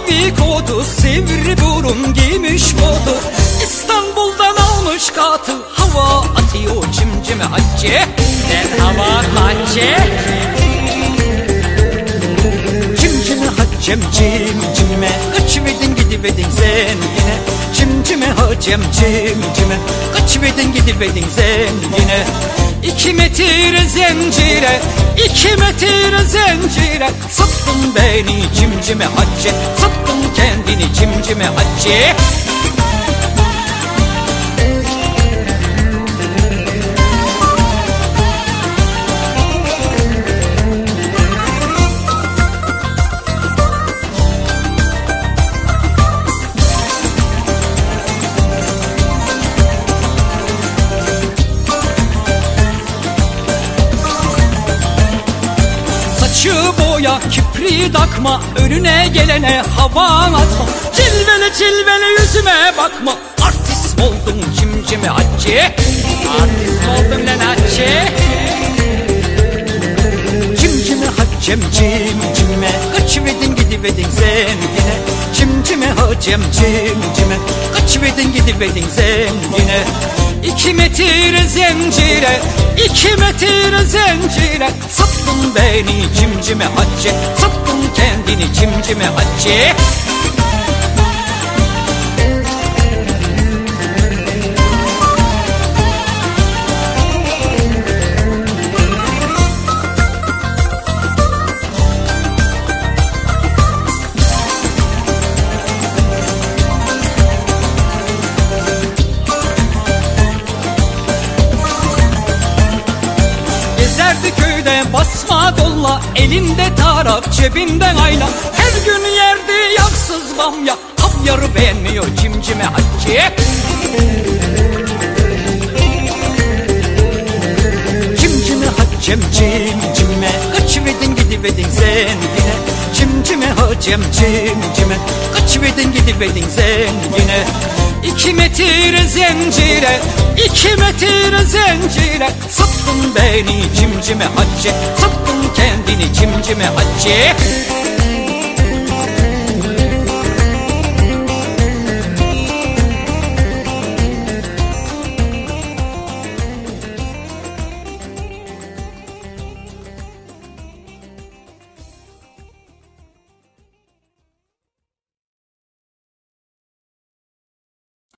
Mavi kodu sivri burun giymiş modu İstanbul'dan almış katı hava atıyor cimcime hacı Ben hava hacı Cimcime haccem cimcime Kaçıverdin gidiverdin sen yine. Cimcime hacem cimcime Kaçıverdin gidiverdin sen yine İki metre zincire iki metre zincire Sattın beni cimcime hacı Sattın kendini cimcime hacı boya kipri takma Önüne gelene hava atma. Cilveli cilveli yüzüme bakma. Artist oldun cimcime hacı Artist oldum lan hacı Cimcime haccem cimcime. Kaçıverdin gidiverdin sen yine Cimcime hacem cimcime. Kaçıverdin gidiverdin sen yine İki metre zincire iki metre zincire Sattın beni cimcime hacı Sattın kendini cimcime hacı basma dolla Elinde tarak cebinden ayna. Her gün yerdi yaksız bamya Havyarı beğenmiyor cimcime hacı Cimcime haccem cimcime Kaçıverdin gidiverdin sen yine Cimcime hacem cimcime Kaçıverdin gidiverdin sen yine İki metre zincire iki metre zincire Sattın beni cimcime hacı Sattın kendini cimcime hacı